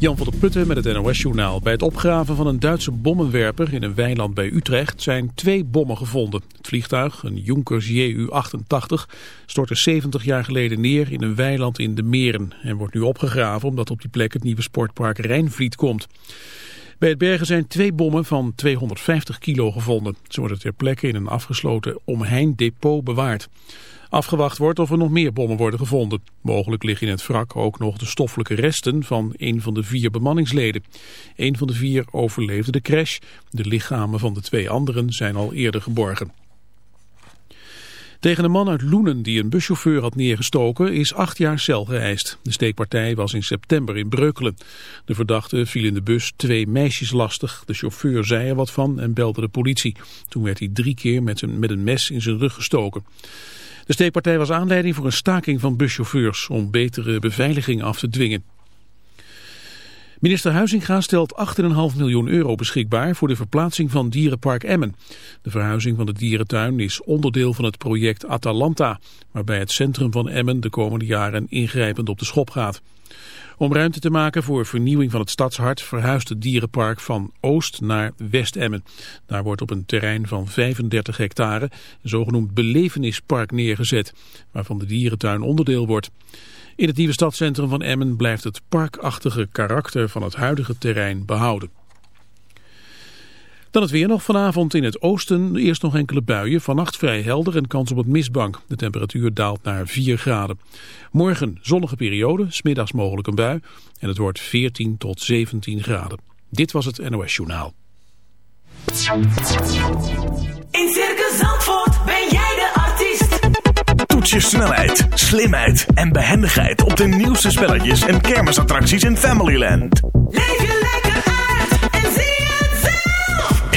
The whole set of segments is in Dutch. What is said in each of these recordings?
Jan van der Putten met het NOS-journaal. Bij het opgraven van een Duitse bommenwerper in een weiland bij Utrecht zijn twee bommen gevonden. Het vliegtuig, een Junkers Ju-88, stortte 70 jaar geleden neer in een weiland in de Meren. En wordt nu opgegraven omdat op die plek het nieuwe sportpark Rijnvliet komt. Bij het bergen zijn twee bommen van 250 kilo gevonden. Ze worden ter plekke in een afgesloten omhein depot bewaard. Afgewacht wordt of er nog meer bommen worden gevonden. Mogelijk liggen in het wrak ook nog de stoffelijke resten van een van de vier bemanningsleden. Een van de vier overleefde de crash. De lichamen van de twee anderen zijn al eerder geborgen. Tegen een man uit Loenen die een buschauffeur had neergestoken is acht jaar cel geëist. De steekpartij was in september in Breukelen. De verdachte viel in de bus twee meisjes lastig. De chauffeur zei er wat van en belde de politie. Toen werd hij drie keer met een, met een mes in zijn rug gestoken. De steekpartij was aanleiding voor een staking van buschauffeurs om betere beveiliging af te dwingen. Minister Huizinga stelt 8,5 miljoen euro beschikbaar voor de verplaatsing van dierenpark Emmen. De verhuizing van de dierentuin is onderdeel van het project Atalanta, waarbij het centrum van Emmen de komende jaren ingrijpend op de schop gaat. Om ruimte te maken voor vernieuwing van het stadshart verhuist het dierenpark van Oost naar West-Emmen. Daar wordt op een terrein van 35 hectare een zogenoemd belevenispark neergezet, waarvan de dierentuin onderdeel wordt. In het nieuwe stadscentrum van Emmen blijft het parkachtige karakter van het huidige terrein behouden. Dan het weer nog vanavond in het oosten. Eerst nog enkele buien. Vannacht vrij helder en kans op het mistbank. De temperatuur daalt naar 4 graden. Morgen zonnige periode, smiddags mogelijk een bui. En het wordt 14 tot 17 graden. Dit was het NOS Journaal. In Circus Zandvoort ben jij de artiest. Toets je snelheid, slimheid en behendigheid op de nieuwste spelletjes en kermisattracties in Familyland. Leef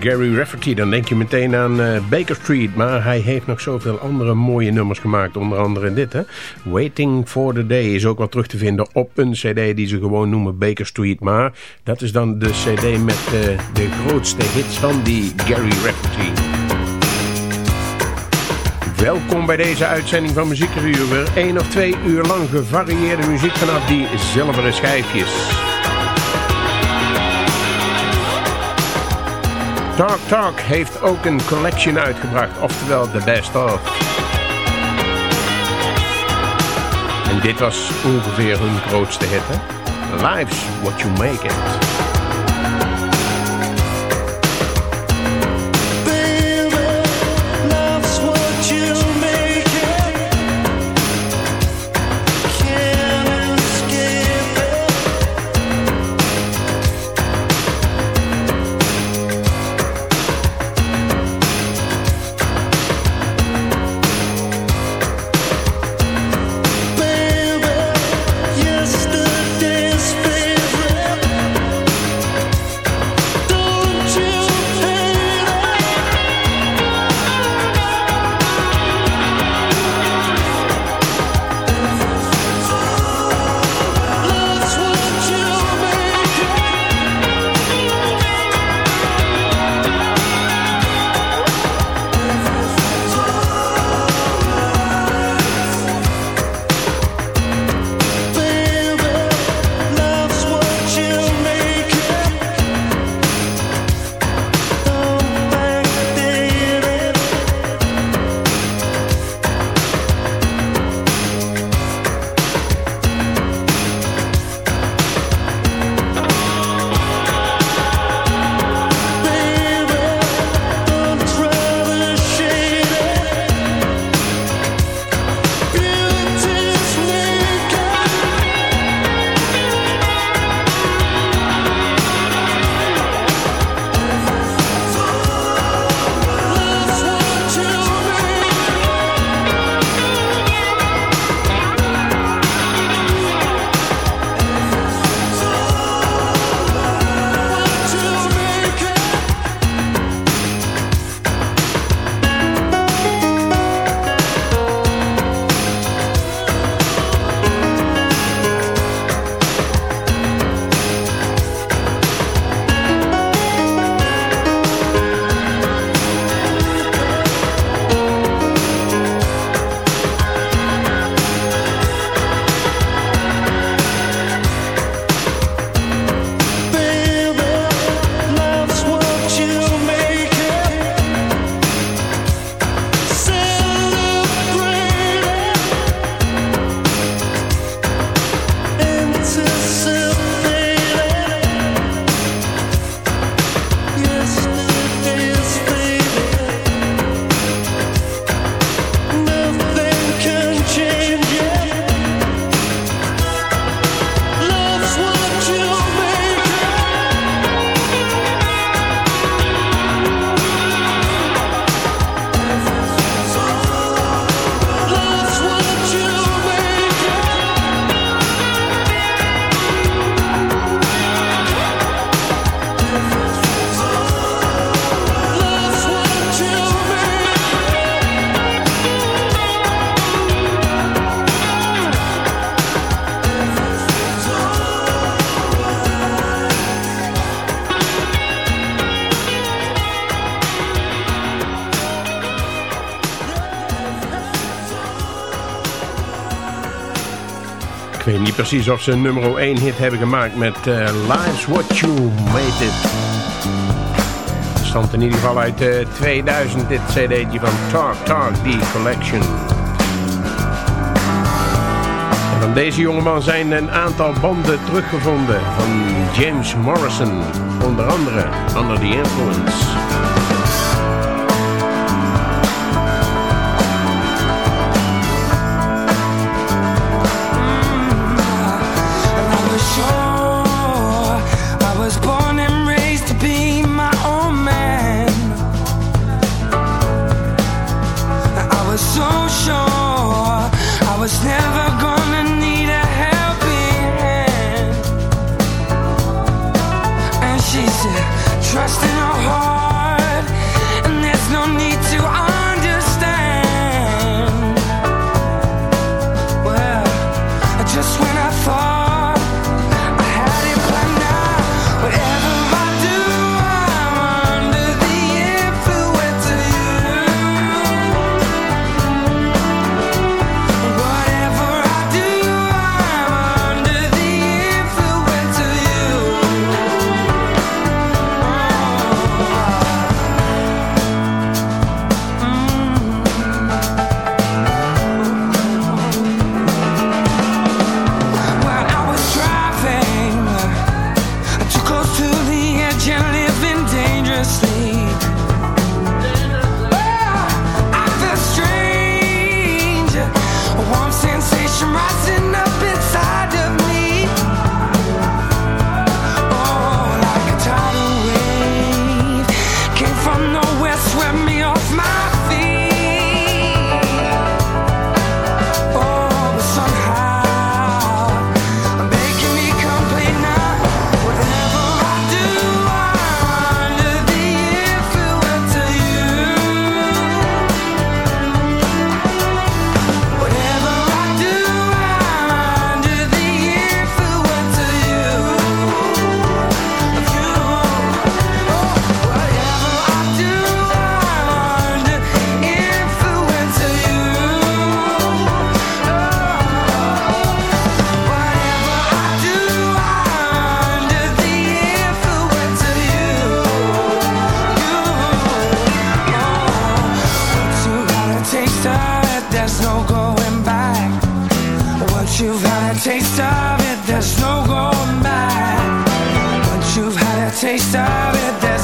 Gary Rafferty, dan denk je meteen aan eh, Baker Street. Maar hij heeft nog zoveel andere mooie nummers gemaakt. Onder andere dit, hè. Waiting for the Day is ook wel terug te vinden op een cd die ze gewoon noemen Baker Street. Maar dat is dan de cd met eh, de grootste hits van die Gary Rafferty. Welkom bij deze uitzending van Muziekrevue. Weer één of twee uur lang gevarieerde muziek vanaf die zilveren schijfjes. Talk Talk heeft ook een collection uitgebracht, oftewel The Best Of. En dit was ongeveer hun grootste hit, hè? Life's What You Make It. Precies of ze nummer 1 hit hebben gemaakt met uh, Life's What You Made It. Het stond in ieder geval uit uh, 2000 dit cd'tje van Talk Talk, die collection. Van deze jongeman zijn een aantal banden teruggevonden van James Morrison. Onder andere Under the Influence. En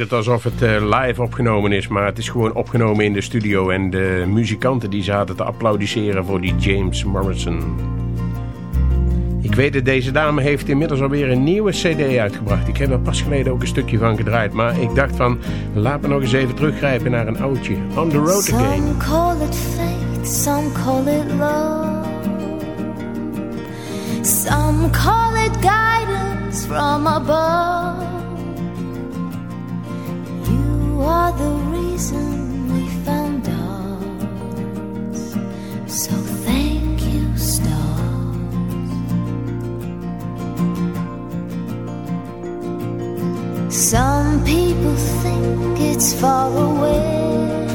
het alsof het uh, live opgenomen is, maar het is gewoon opgenomen in de studio. En de muzikanten die zaten te applaudisseren voor die James Morrison. Ik weet dat deze dame heeft inmiddels alweer een nieuwe cd uitgebracht. Ik heb er pas geleden ook een stukje van gedraaid. Maar ik dacht van, laat me nog eens even teruggrijpen naar een oudje. On the road again. Some call it fate, some call it love. Some call it guidance from above. The reason we found. So thank you, stars. Some people think it's far away.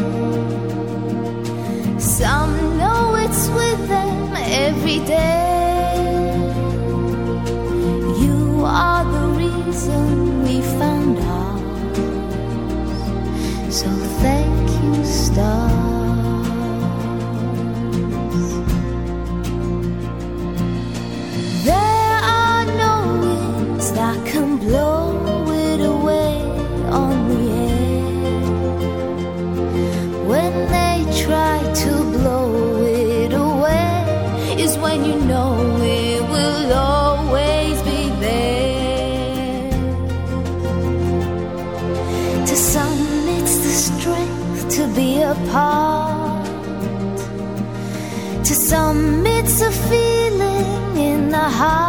Some know it's with them every day. heart.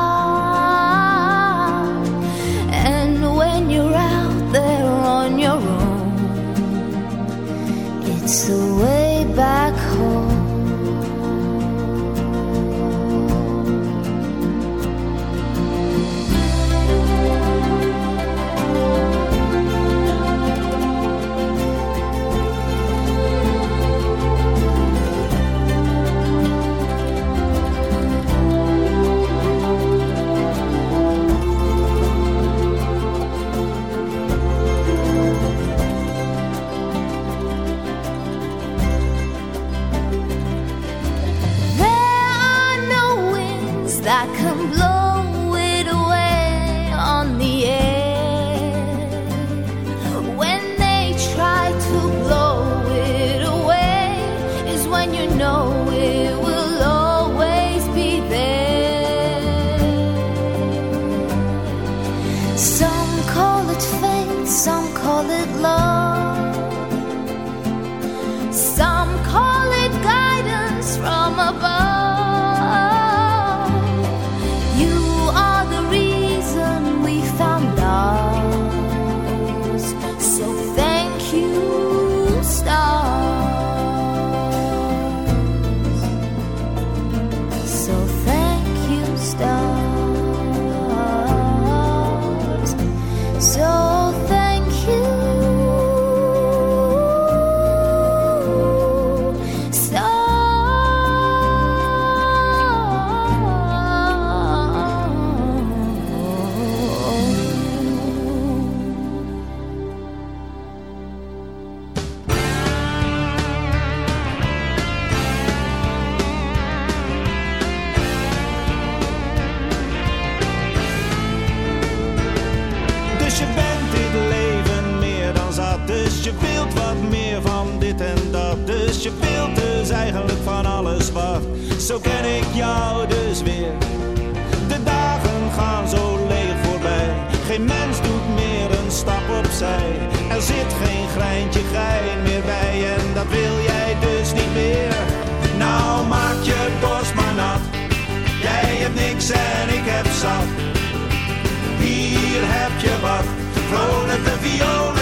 zo ken ik jou dus weer. De dagen gaan zo leeg voorbij. Geen mens doet meer een stap opzij. Er zit geen greintje gein meer bij en dat wil jij dus niet meer. Nou maak je borst maar nat. Jij hebt niks en ik heb zat. Hier heb je wat, vrolijke viool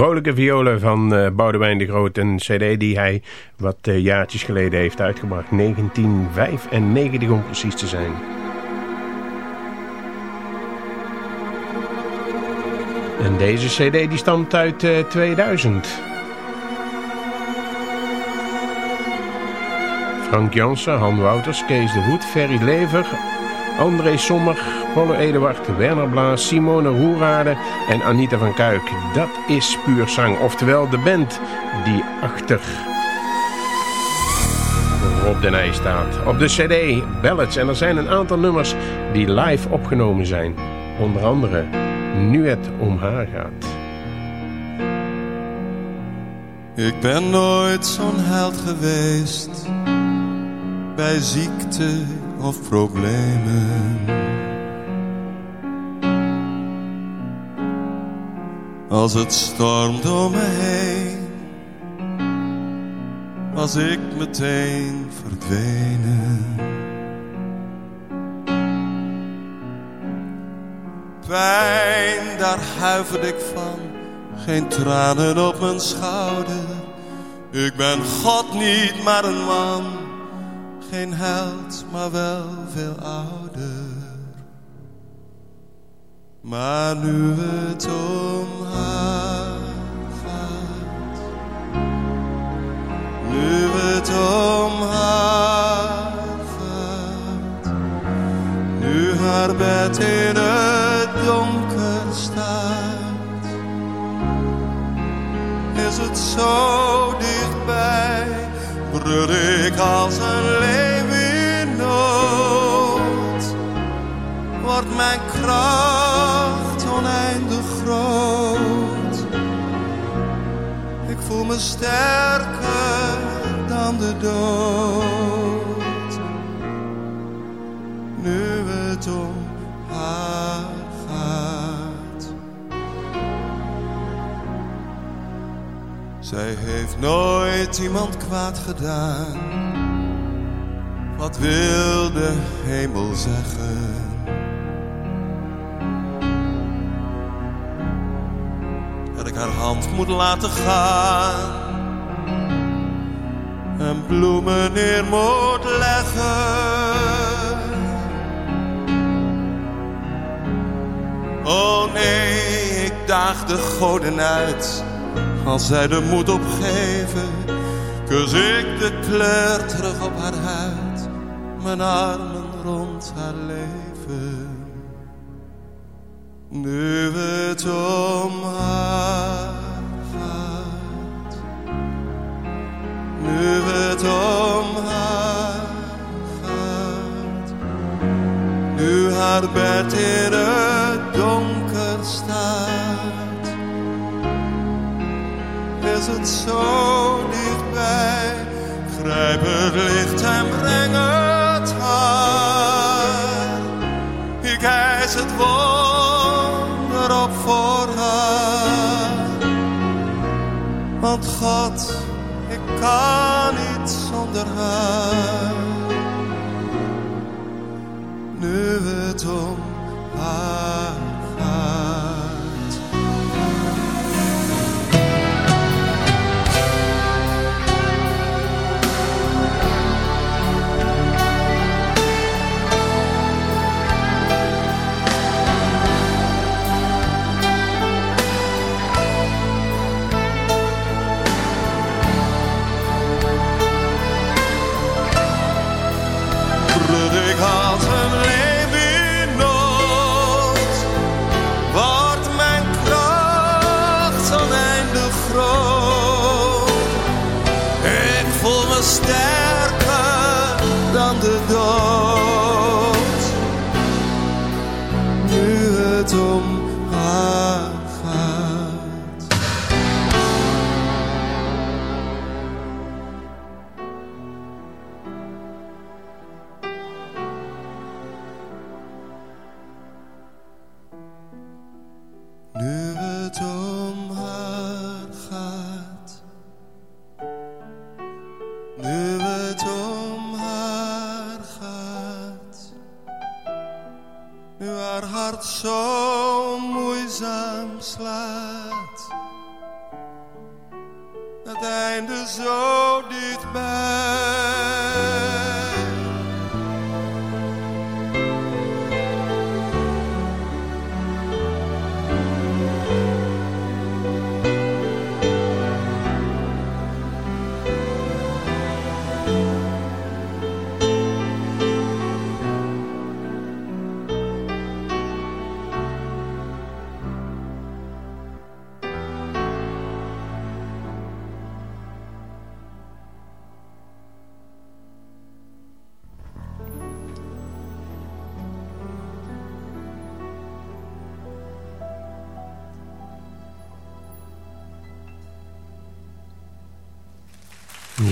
vrolijke violen van uh, Boudewijn de Groot. Een cd die hij wat uh, jaartjes geleden heeft uitgebracht. 1995 om precies te zijn. En deze cd die stamt uit uh, 2000. Frank Jansen, Han Wouters, Kees de Hoed, Ferry Lever, André Sommer, Paul Eduard, Werner Blaas, Simone Roerade en Anita van Kuik. Dat is puur zang, oftewel de band die achter Rob de Nij staat. Op de cd Ballads en er zijn een aantal nummers die live opgenomen zijn. Onder andere Nu het om haar gaat. Ik ben nooit zo'n held geweest bij ziekte of problemen. Als het stormt om me heen, was ik meteen verdwenen. Pijn, daar huiverde ik van, geen tranen op mijn schouder. Ik ben God niet, maar een man geen held, maar wel veel ouder. Maar nu het om haar gaat, nu het om haar gaat, nu haar bed in het donker staat, is het zo brul ik als een leeuw in nood. Wordt mijn kracht oneindig groot. Ik voel me sterker dan de dood. Zij heeft nooit iemand kwaad gedaan. Wat wil de hemel zeggen? Dat ik haar hand moet laten gaan. En bloemen neer moet leggen. Oh nee, ik daag de goden uit als zij de moed opgeven, kus ik de kleur terug op haar huid, mijn armen rond haar leven. Nu het om haar gaat, nu het om haar gaat, nu haar bed in het donker staat is het zo dichtbij. Grijp het licht en breng het haar. Ik eis het wonder op voor haar. Want God, ik kan niet zonder haar. Nu het om haar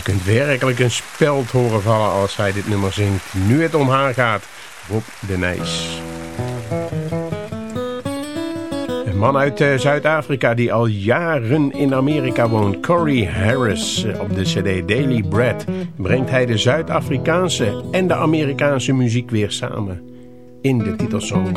kunt werkelijk een speld horen vallen als hij dit nummer zingt. Nu het om haar gaat, Rob de Nijs. Een man uit eh, Zuid-Afrika die al jaren in Amerika woont, Corey Harris. Eh, op de cd Daily Bread brengt hij de Zuid-Afrikaanse en de Amerikaanse muziek weer samen in de titelsong.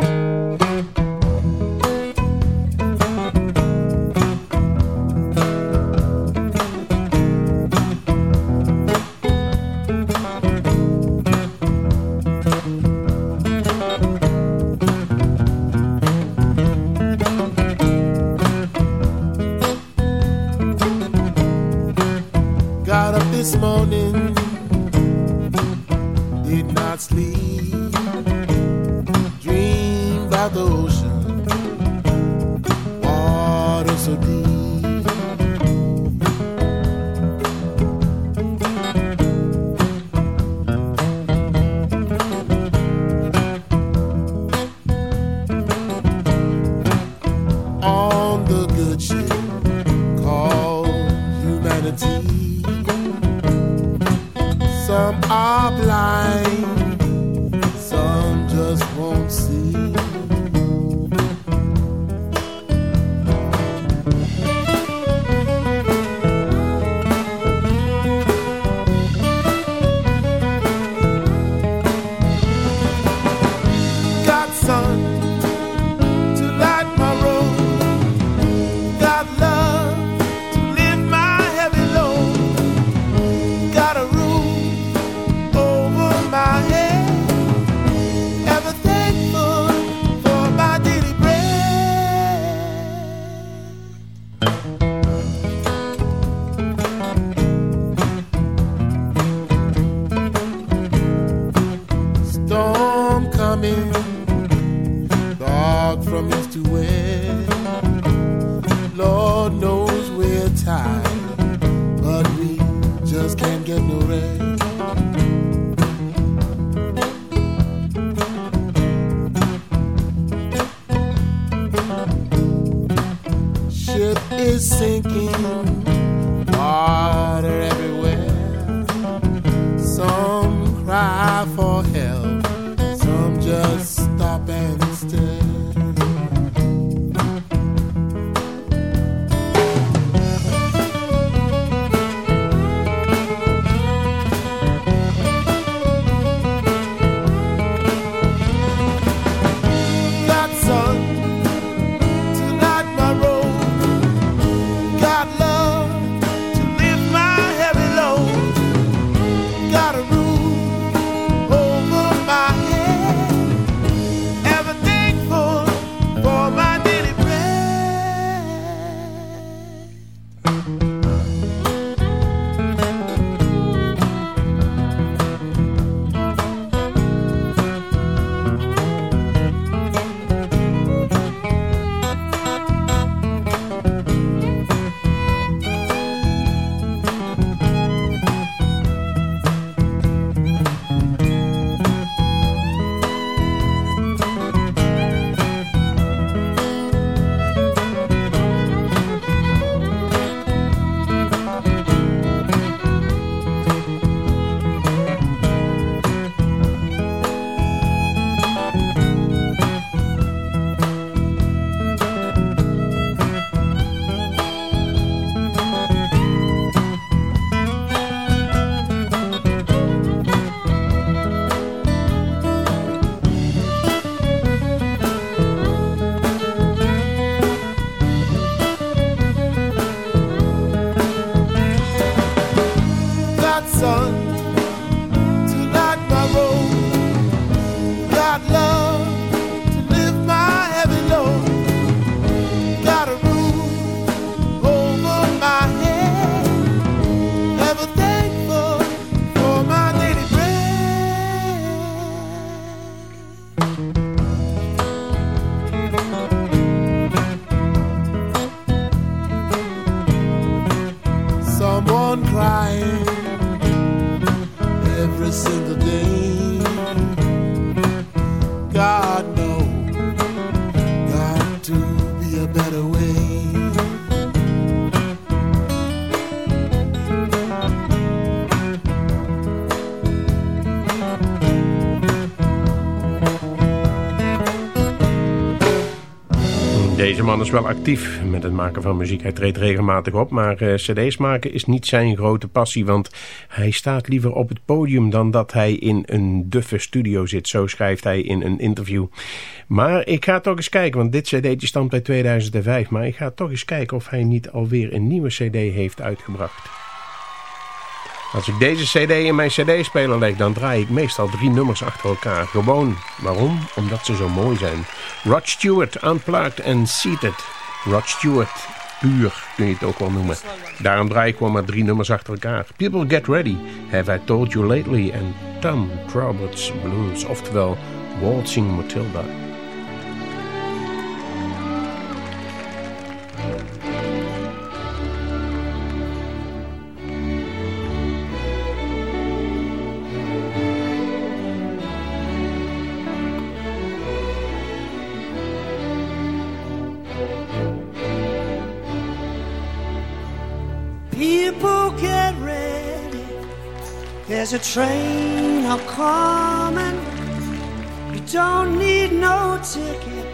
Deze man is wel actief met het maken van muziek. Hij treedt regelmatig op, maar uh, cd's maken is niet zijn grote passie. Want hij staat liever op het podium dan dat hij in een duffe studio zit. Zo schrijft hij in een interview. Maar ik ga toch eens kijken, want dit cd'tje stamt bij 2005. Maar ik ga toch eens kijken of hij niet alweer een nieuwe cd heeft uitgebracht. Als ik deze cd in mijn cd-speler leg, dan draai ik meestal drie nummers achter elkaar. Gewoon. Waarom? Omdat ze zo mooi zijn. Rod Stewart, Unplugged en Seated. Rod Stewart, puur kun je het ook wel noemen. Daarom draai ik gewoon maar drie nummers achter elkaar. People Get Ready, Have I Told You Lately en Tom Roberts Blues, oftewel Waltzing Matilda. There's a train a coming. You don't need no ticket.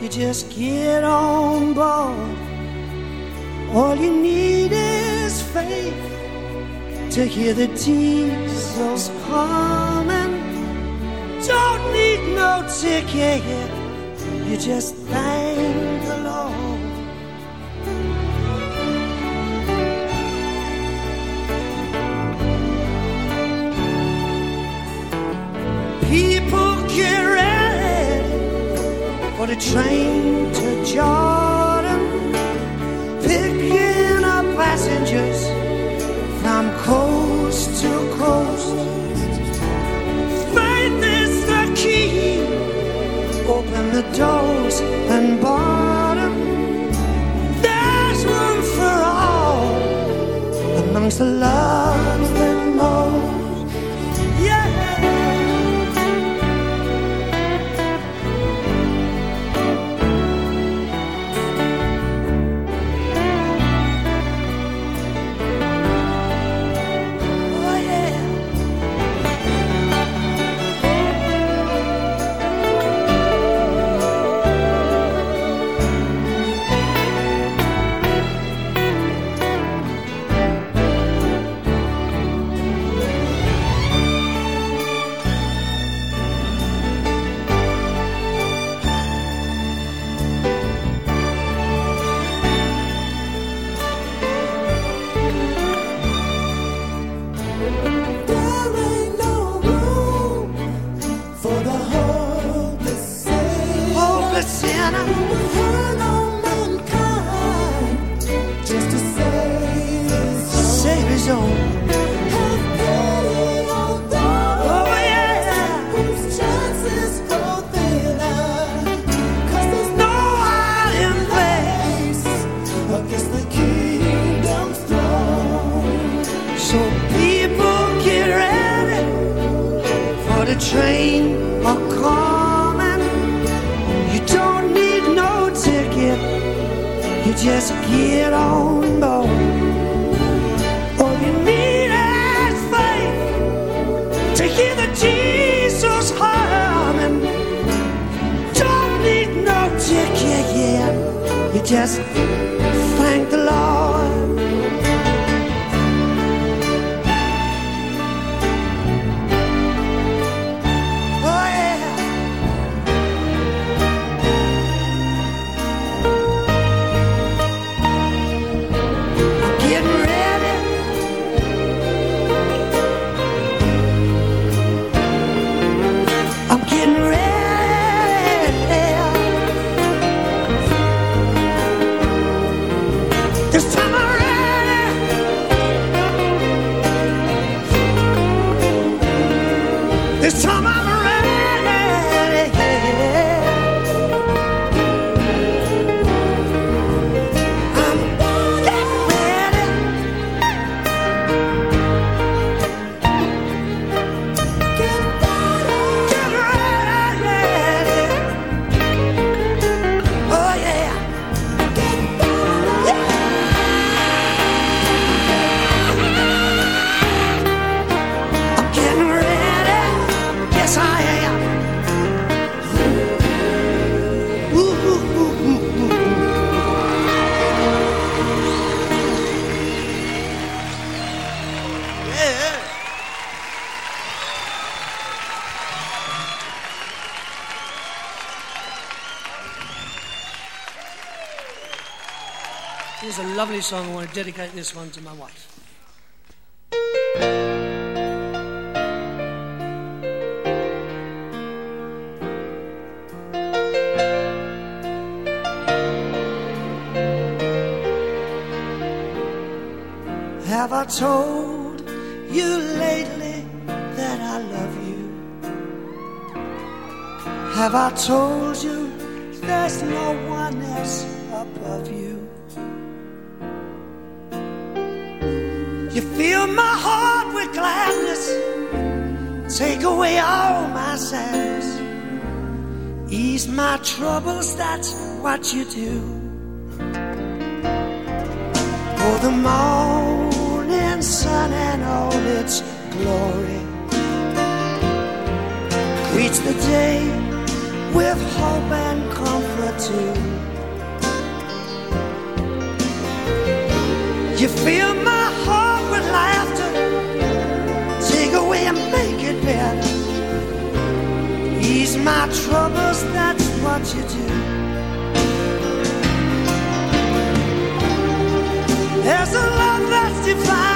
You just get on board. All you need is faith to hear the diesels coming. Don't need no ticket. You just thank the Lord. People get ready for the train to Jordan, picking up passengers from coast to coast. Faith is the key. Open the doors and bottom. There's room for all amongst the love Lovely song. I want to dedicate this one to my wife. Have I told you lately that I love you? Have I told you there's no one else above you? You fill my heart with gladness, take away all my sadness, ease my troubles, that's what you do. For the morning sun and all its glory greets the day with hope and comfort too. You fill my make. Ease my troubles, that's what you do. There's a love that's divine,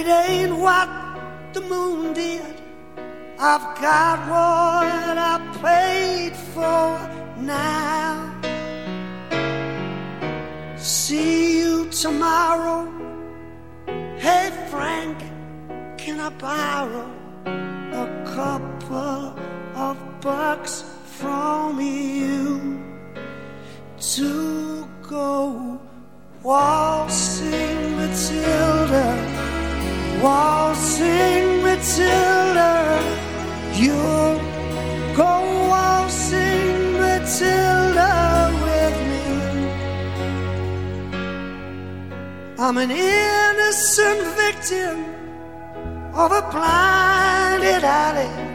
it ain't what the moon did. I've got what I paid for now. See you tomorrow. Hey Frank, can I borrow a couple of bucks from you to go waltzing Matilda, waltzing Matilda, you'll go waltzing Matilda with me. I'm an innocent victim of a blinded alley.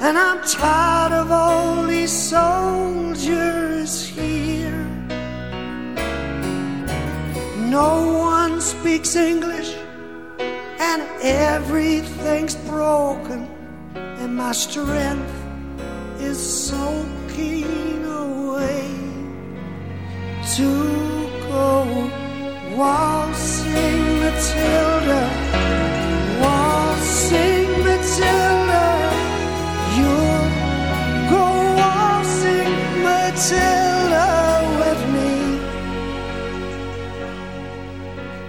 And I'm tired of all these soldiers here. No one speaks English, and everything's broken, and my strength is soaking away to go waltzing Matilda, waltzing Matilda. You'll go waltzing Matilda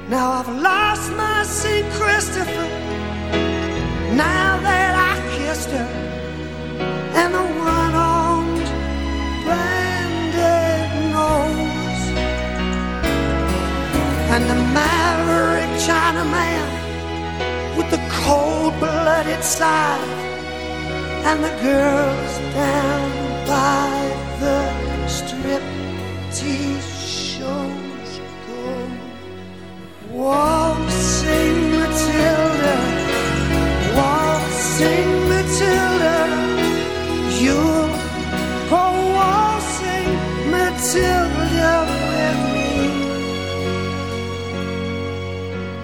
Now I've lost my St. Christopher. Now that I kissed her, and the one-armed bandit nose, and the maverick Chinaman with the cold-blooded side and the girls down by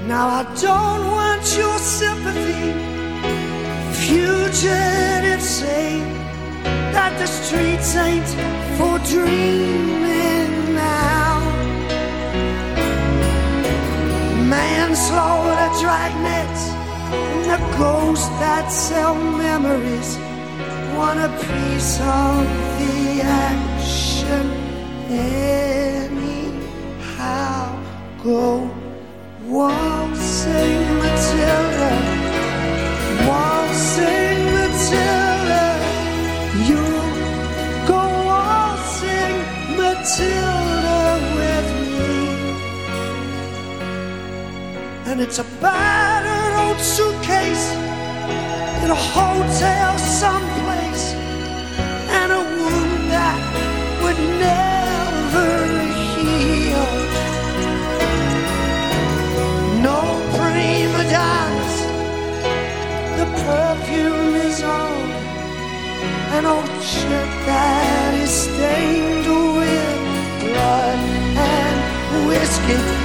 Now I don't want your sympathy fugitives say that the streets ain't for dreaming Manslaughter, dragnets, and the ghosts that sell memories want a piece of the action anyhow. Go waltzing Matilda And it's a battered old suitcase in a hotel someplace, and a wound that would never heal. No prima donnas the perfume is on an old shirt that is stained with blood and whiskey.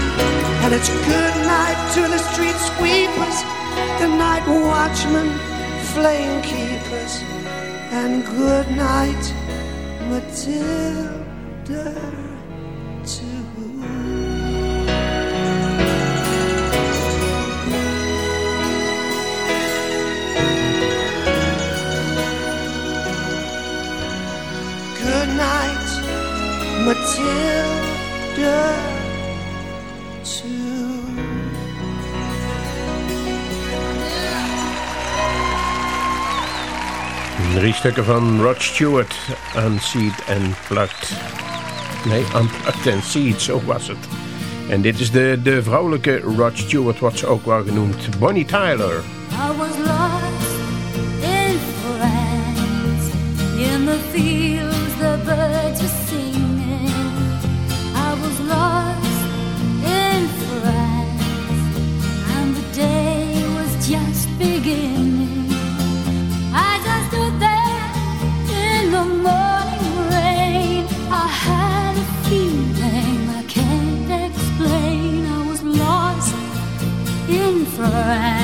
And it's good night to the street sweepers, the night watchmen, flame keepers, and good night, Matilda, too. Good night, Matilda, Drie stukken van Rod Stewart, Unseed and Plucked. Nee, Unplugged and Seed, zo was het. En dit is de, de vrouwelijke Rod Stewart, wat ze ook wel genoemd. Bonnie Tyler. I was in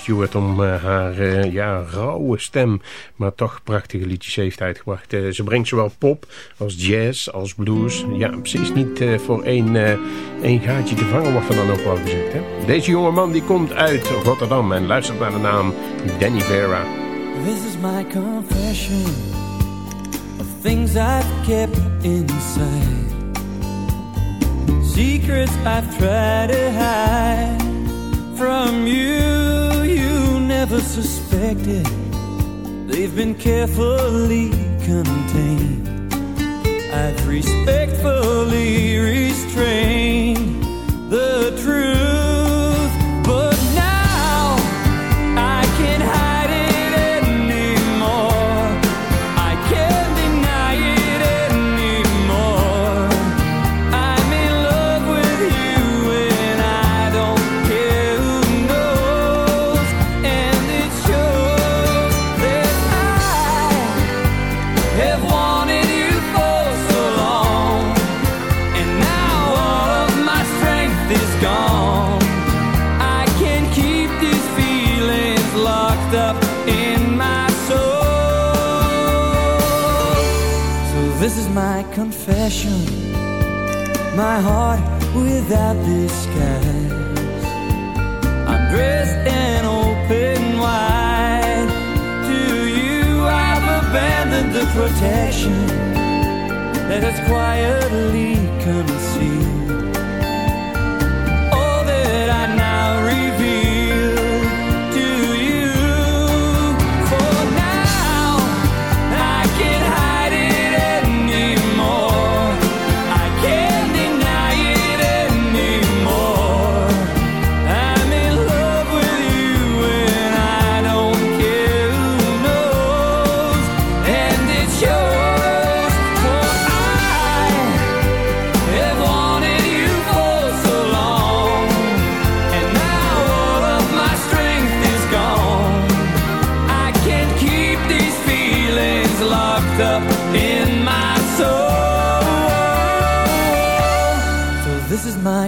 Stewart om uh, haar uh, ja, rauwe stem, maar toch prachtige liedjes heeft uitgebracht. Uh, ze brengt zowel pop als jazz als blues. Ja, precies niet voor één, één gaatje te vangen, wordt er dan ook wel gezegd. Deze jonge man die komt uit Rotterdam en luistert naar de naam Danny Vera. This is my confession of things I've kept inside. Secrets I've tried to hide from you never suspected. They've been carefully contained. I've respectfully restrained the truth. Confession, my heart without disguise. I'm dressed and open wide. To you, I've abandoned the protection that has quietly concealed.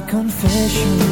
confession.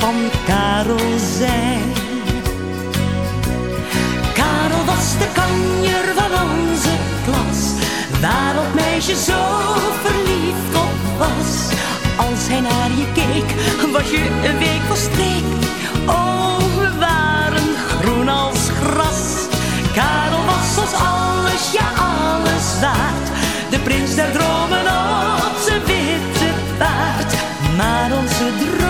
van Karel zijn. Karel was de kanjer van onze klas, waar dat meisje zo verliefd op was. Als hij naar je keek, was je een week van streek. Oh, we waren groen als gras. Karel was ons alles, ja alles waard. De prins der dromen op zijn witte paard. Maar onze droom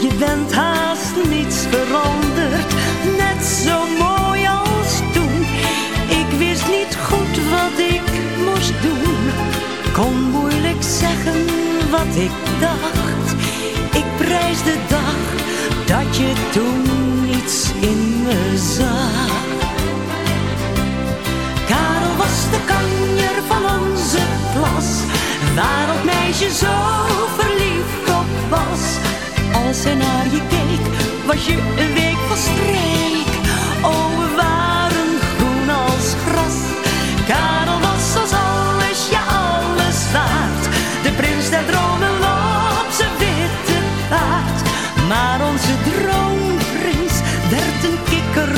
Je bent haast niets veranderd. Net zo mooi als toen. Ik wist niet goed wat ik moest doen. Kon moeilijk zeggen wat ik dacht. Ik prijs de dag dat je toen niets in me zag. Karel was de kanjer van onze klas, waar meisje zo als hij naar je keek, was je een week van streek. Oh, we waren groen als gras. Karel was als alles, ja alles laat. De prins der dromen op zijn witte paard. Maar onze droomprins werd een kikker